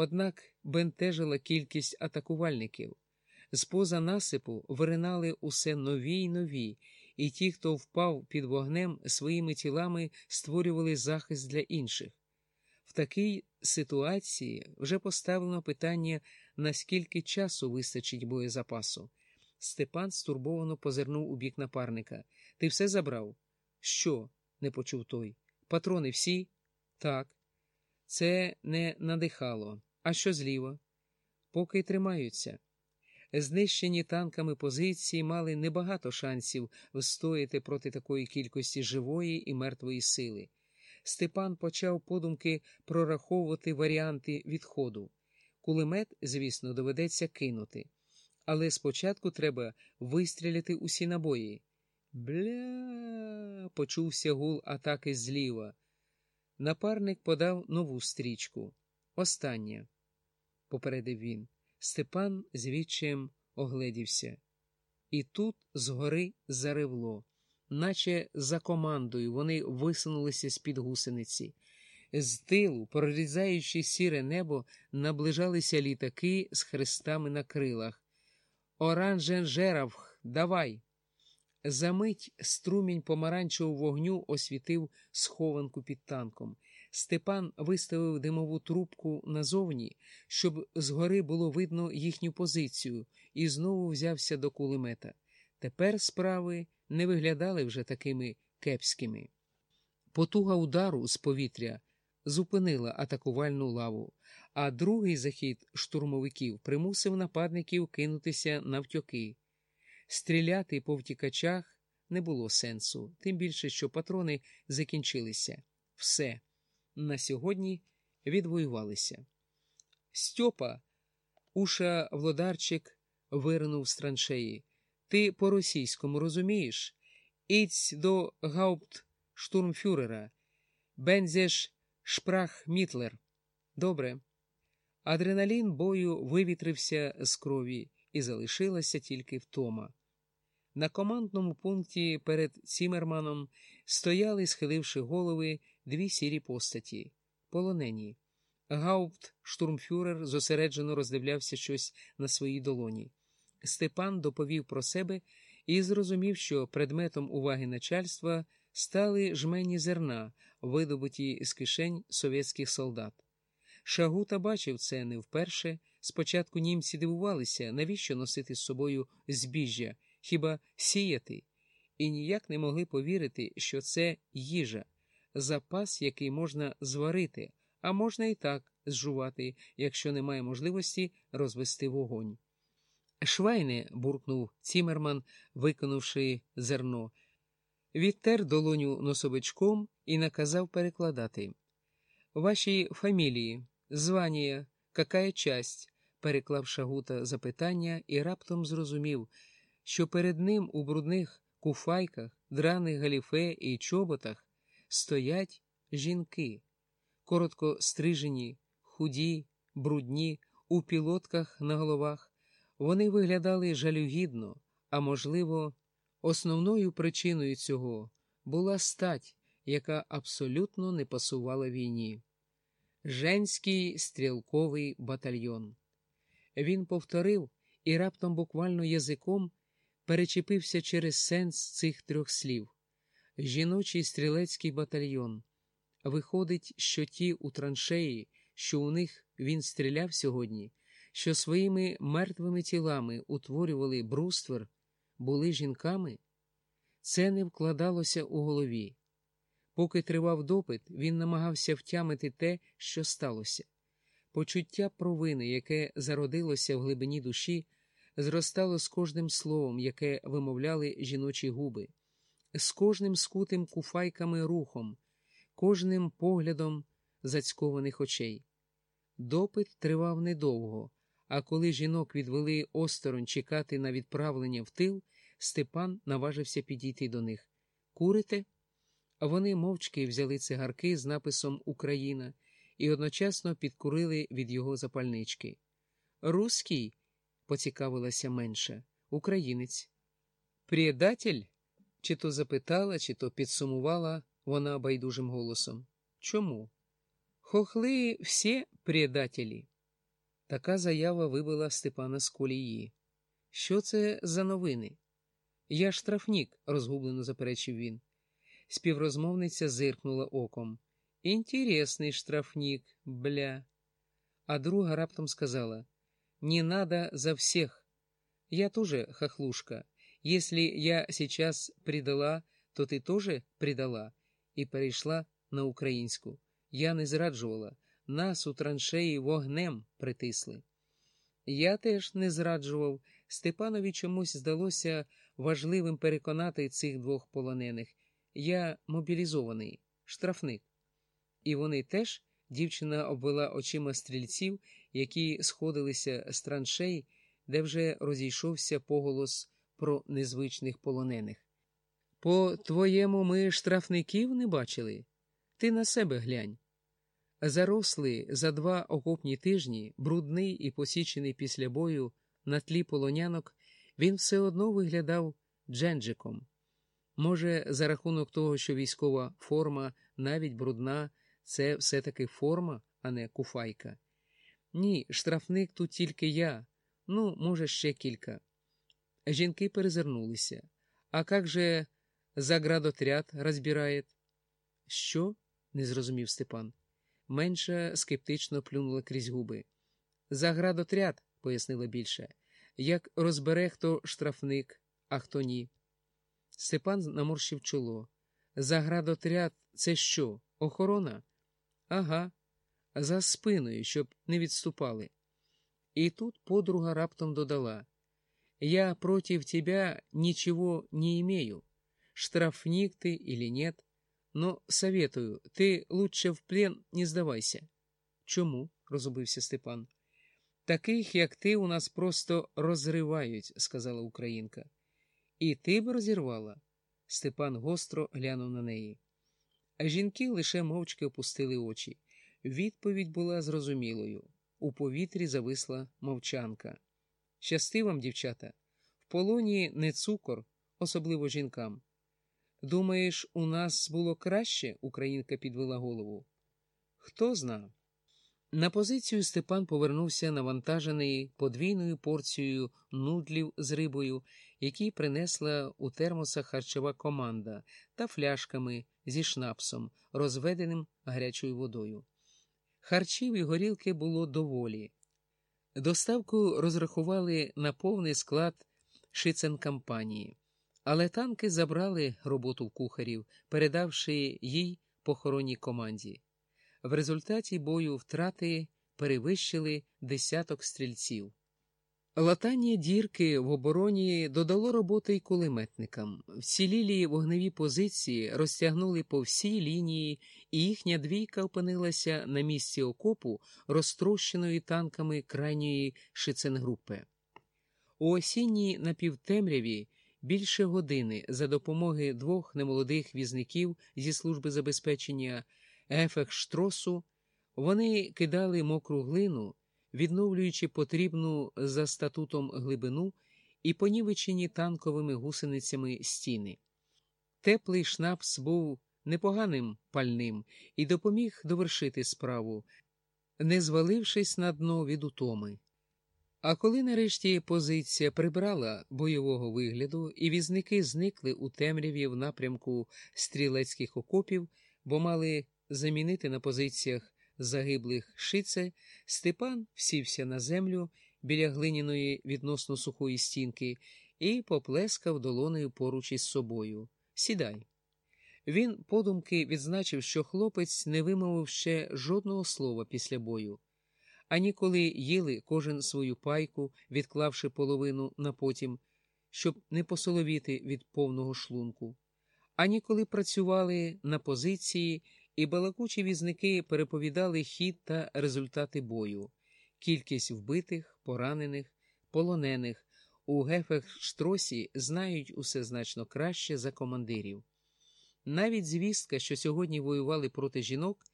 Однак бентежила кількість атакувальників. З поза насипу виринали усе нові й нові, і ті, хто впав під вогнем, своїми тілами створювали захист для інших. В такій ситуації вже поставлено питання, наскільки часу вистачить боєзапасу. Степан стурбовано позирнув у бік напарника. Ти все забрав? Що? не почув той. Патрони всі? Так. Це не надихало. А що зліва? Поки тримаються. Знищені танками позиції мали небагато шансів встояти проти такої кількості живої і мертвої сили. Степан почав подумки прораховувати варіанти відходу. Кулемет, звісно, доведеться кинути. Але спочатку треба вистріляти усі набої. Бля. почувся гул атаки зліва. Напарник подав нову стрічку. Остання, попередив він. Степан з огледівся. І тут згори заревло, наче за командою вони висунулися з-під гусениці. З тилу, прорізаючи сіре небо, наближалися літаки з хрестами на крилах. Оранжен-жеравх, давай! Замить струмінь помаранчевого вогню освітив схованку під танком. Степан виставив димову трубку назовні, щоб згори було видно їхню позицію, і знову взявся до кулемета. Тепер справи не виглядали вже такими кепськими. Потуга удару з повітря зупинила атакувальну лаву, а другий захід штурмовиків примусив нападників кинутися навтьоки. Стріляти по втікачах не було сенсу, тим більше, що патрони закінчилися. Все на сьогодні відвоювалися. Стьопа, уша Влодарчик виринув з траншеї. Ти по-російському розумієш? Іць до гауптштурмфюрера. Бензеш шпрах Мітлер. Добре. Адреналін бою вивітрився з крові і залишилася тільки втома. На командному пункті перед Цімерманом стояли, схиливши голови, дві сірі постаті, полонені. Гаупт, штурмфюрер, зосереджено роздивлявся щось на своїй долоні. Степан доповів про себе і зрозумів, що предметом уваги начальства стали жмені зерна, видобуті з кишень совєтських солдат. Шагута бачив це не вперше. Спочатку німці дивувалися, навіщо носити з собою збіжжя, хіба сіяти, і ніяк не могли повірити, що це їжа, запас, який можна зварити, а можна і так зжувати, якщо немає можливості розвести вогонь. Швайне, буркнув Цімерман, виконавши зерно, відтер долоню носовичком і наказав перекладати. Ваші фамілії, звання, какая часть? переклав Шагута запитання і раптом зрозумів, що перед ним у брудних куфайках, драних галіфе і чоботах стоять жінки, коротко стрижені, худі, брудні, у пілотках на головах. Вони виглядали жалюгідно, а можливо, основною причиною цього була стать, яка абсолютно не пасувала війні. Женський стрілковий батальйон. Він повторив і раптом буквально язиком перечепився через сенс цих трьох слів. Жіночий стрілецький батальйон. Виходить, що ті у траншеї, що у них він стріляв сьогодні, що своїми мертвими тілами утворювали бруствер, були жінками? Це не вкладалося у голові. Поки тривав допит, він намагався втямити те, що сталося. Почуття провини, яке зародилося в глибині душі, зростало з кожним словом, яке вимовляли жіночі губи, з кожним скутим куфайками рухом, кожним поглядом зацькованих очей. Допит тривав недовго, а коли жінок відвели осторонь чекати на відправлення в тил, Степан наважився підійти до них. Курите? Вони мовчки взяли цигарки з написом Україна і одночасно підкурили від його запальнички. Руський, поцікавилася менша, українець. Предатель? Чи то запитала, чи то підсумувала вона байдужим голосом. Чому? Хохли всі предателі. Така заява вибила Степана з колії. Що це за новини? Я штрафнік, розгублено заперечив він. Співрозмовниця зиркнула оком. Інтересний штрафнік, бля. А друга раптом сказала: Не надо за всех. Я тоже хохлушка. Если я сейчас предала, то ти тоже предала. І перейшла на українську. Я не зраджувала. Нас у траншеї вогнем притисли. Я теж не зраджував. Степанові чомусь здалося важливим переконати цих двох полонених. Я мобілізований, штрафник. І вони теж, дівчина обвела очима стрільців, які сходилися з траншей, де вже розійшовся поголос про незвичних полонених. По твоєму ми штрафників не бачили? Ти на себе глянь. Зарослий за два окопні тижні, брудний і посічений після бою на тлі полонянок, він все одно виглядав дженджиком. Може, за рахунок того, що військова форма, навіть брудна, це все-таки форма, а не куфайка. Ні, штрафник тут тільки я, ну, може, ще кілька. Жінки перезирнулися. А як же заградотряд розбирає? Що? не зрозумів Степан. Менша скептично плюнула крізь губи. Заградотряд, пояснила більше, як розбере хто штрафник, а хто ні. Степан наморщив чоло. Заградотряд це що? Охорона? Ага, за спиною, щоб не відступали. І тут подруга раптом додала: Я против тебя ничего не имею. Штрафник ты или нет, но советую, ты лучше в плен не здавайся. Чому? розубився Степан. Таких, як ти, у нас просто розривають, сказала українка. І ти б розірвала? Степан гостро глянув на неї. А жінки лише мовчки опустили очі. Відповідь була зрозумілою. У повітрі зависла мовчанка. Щасти вам, дівчата, в полоні не цукор, особливо жінкам. Думаєш, у нас було краще? Українка підвела голову. Хто зна? На позицію Степан повернувся навантажений подвійною порцією нудлів з рибою, які принесла у термосах харчова команда, та фляшками зі шнапсом, розведеним гарячою водою. Харчів і горілки було доволі. Доставку розрахували на повний склад шицен-кампанії, але танки забрали роботу кухарів, передавши їй похоронній команді. В результаті бою втрати перевищили десяток стрільців. Латання дірки в обороні додало роботи й кулеметникам. Вцілілі вогневі позиції розтягнули по всій лінії, і їхня двійка опинилася на місці окопу, розтрощеної танками крайньої шиценгрупи. У осінній напівтемряві більше години за допомоги двох немолодих візників зі служби забезпечення Ефехштрасу вони кидали мокру глину відновлюючи потрібну за статутом глибину і понівечені танковими гусеницями стіни. Теплий шнапс був непоганим пальним і допоміг довершити справу, не звалившись на дно від утоми. А коли нарешті позиція прибрала бойового вигляду, і візники зникли у темряві в напрямку стрілецьких окопів, бо мали замінити на позиціях загиблих шице, Степан сівся на землю біля глиняної відносно сухої стінки і поплескав долонею поруч із собою. Сідай. Він подумки відзначив, що хлопець не вимовив ще жодного слова після бою. Ані коли їли кожен свою пайку, відклавши половину на потім, щоб не посоловіти від повного шлунку, ані коли працювали на позиції і балакучі візники переповідали хід та результати бою, кількість вбитих, поранених, полонених. У Гефехштросі знають усе значно краще за командирів. Навіть звістка, що сьогодні воювали проти жінок,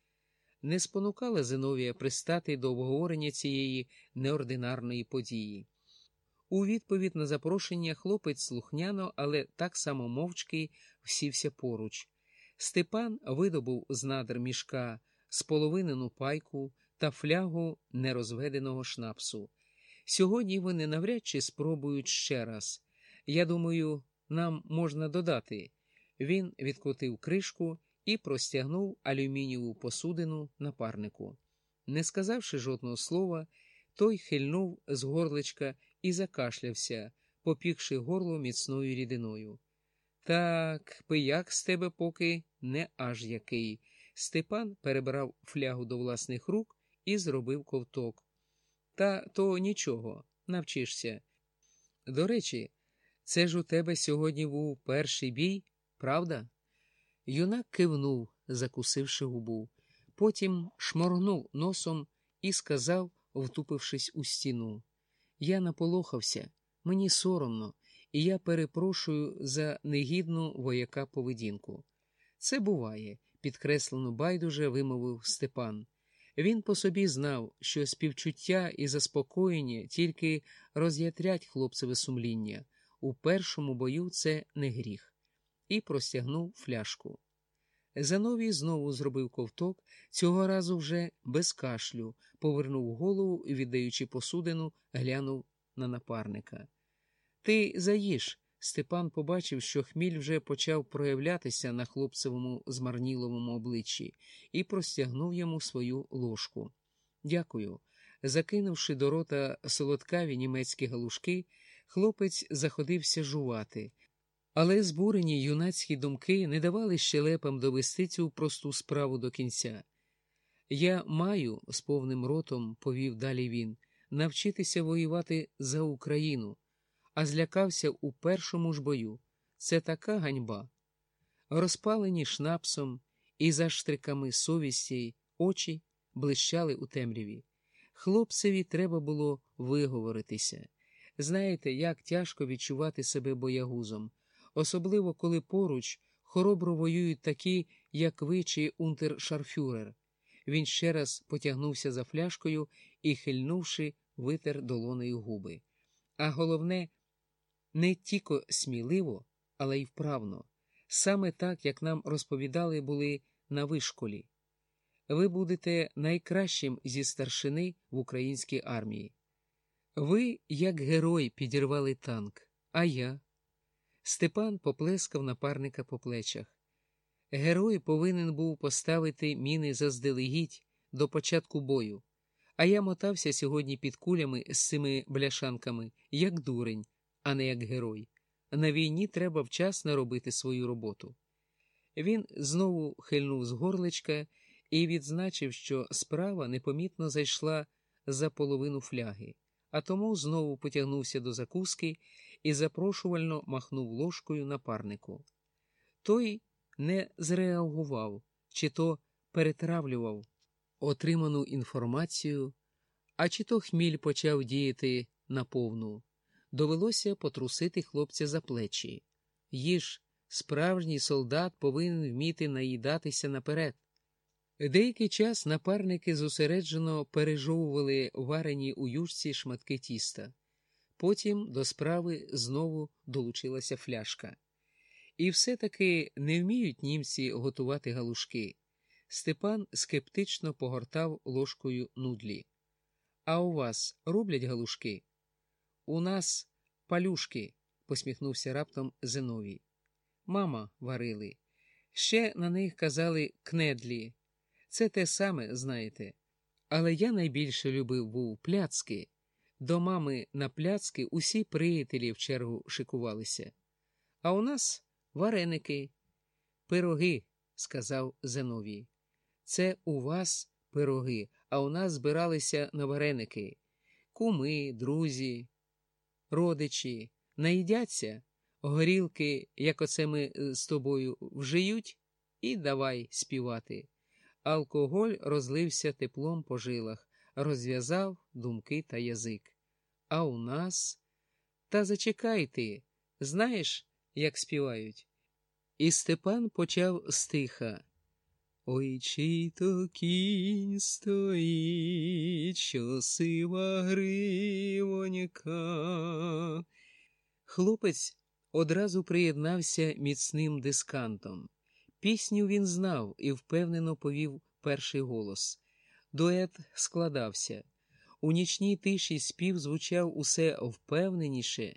не спонукала Зиновія пристати до обговорення цієї неординарної події. У відповідь на запрошення хлопець слухняно, але так само мовчки всівся поруч. Степан видобув з надр мішка споловинену пайку, та флягу нерозведеного шнапсу. Сьогодні вони навряд чи спробують ще раз. Я думаю, нам можна додати. Він відкрутив кришку і простягнув алюмінієву посудину напарнику. Не сказавши жодного слова, той хильнув з горличка і закашлявся, попікши горло міцною рідиною. Так, пияк з тебе поки не аж який. Степан перебрав флягу до власних рук і зробив ковток. Та то нічого, навчишся. До речі, це ж у тебе сьогодні був перший бій, правда? Юнак кивнув, закусивши губу, потім шморгнув носом і сказав, втупившись у стіну. Я наполохався, мені соромно, і я перепрошую за негідну вояка поведінку. Це буває, підкреслено байдуже вимовив Степан. Він по собі знав, що співчуття і заспокоєння тільки роз'ятрять хлопцеве сумління. У першому бою це не гріх, і простягнув фляжку. Зановій знову зробив ковток, цього разу вже без кашлю, повернув голову і, віддаючи посудину, глянув на напарника. Ти заїж. Степан побачив, що хміль вже почав проявлятися на хлопцевому змарніловому обличчі, і простягнув йому свою ложку. Дякую. Закинувши до рота солодкаві німецькі галушки, хлопець заходився жувати. Але збурені юнацькі думки не давали щелепам довести цю просту справу до кінця. Я маю, з повним ротом, повів далі він, навчитися воювати за Україну, а злякався у першому ж бою. Це така ганьба. Розпалені шнапсом і заштриками совісті очі блищали у темряві. Хлопцеві треба було виговоритися. Знаєте, як тяжко відчувати себе боягузом особливо коли поруч хоробро воюють такі, як ви чи унтершарфюрер. Він ще раз потягнувся за фляшкою і, хильнувши, витер долонею губи. А головне, не тільки сміливо, але й вправно, саме так, як нам розповідали, були на вишколі. Ви будете найкращим зі старшини в українській армії. Ви, як герой, підірвали танк, а я. Степан поплескав напарника по плечах. Герой повинен був поставити міни заздалегідь до початку бою, а я мотався сьогодні під кулями з цими бляшанками, як дурень, а не як герой. На війні треба вчасно робити свою роботу. Він знову хильнув з горличка і відзначив, що справа непомітно зайшла за половину фляги, а тому знову потягнувся до закуски і запрошувально махнув ложкою напарнику. Той не зреагував, чи то перетравлював отриману інформацію, а чи то хміль почав діяти наповну. Довелося потрусити хлопця за плечі. Їж, справжній солдат повинен вміти наїдатися наперед. Деякий час напарники зосереджено пережовували варені у юшці шматки тіста. Потім до справи знову долучилася фляшка. І все-таки не вміють німці готувати галушки. Степан скептично погортав ложкою нудлі. А у вас роблять галушки? У нас палюшки, посміхнувся раптом Зиновій. Мама варили. Ще на них казали кнедлі. Це те саме, знаєте. Але я найбільше любив був пляцки. До мами на пляцки усі приятелі в чергу шикувалися. А у нас вареники, пироги, сказав Зеновій. Це у вас пироги, а у нас збиралися на вареники. Куми, друзі, родичі, наїдяться, горілки, як оце ми е, з тобою вжиють, і давай співати. Алкоголь розлився теплом по жилах розв'язав думки та язик. А у нас. Та зачекай знаєш, як співають? І Степан почав стиха. Ой, чий то кінь стоїть, що сива гривонька. Хлопець одразу приєднався міцним дискантом. Пісню він знав і впевнено повів перший голос. Дует складався. У нічній тиші спів звучав усе впевненіше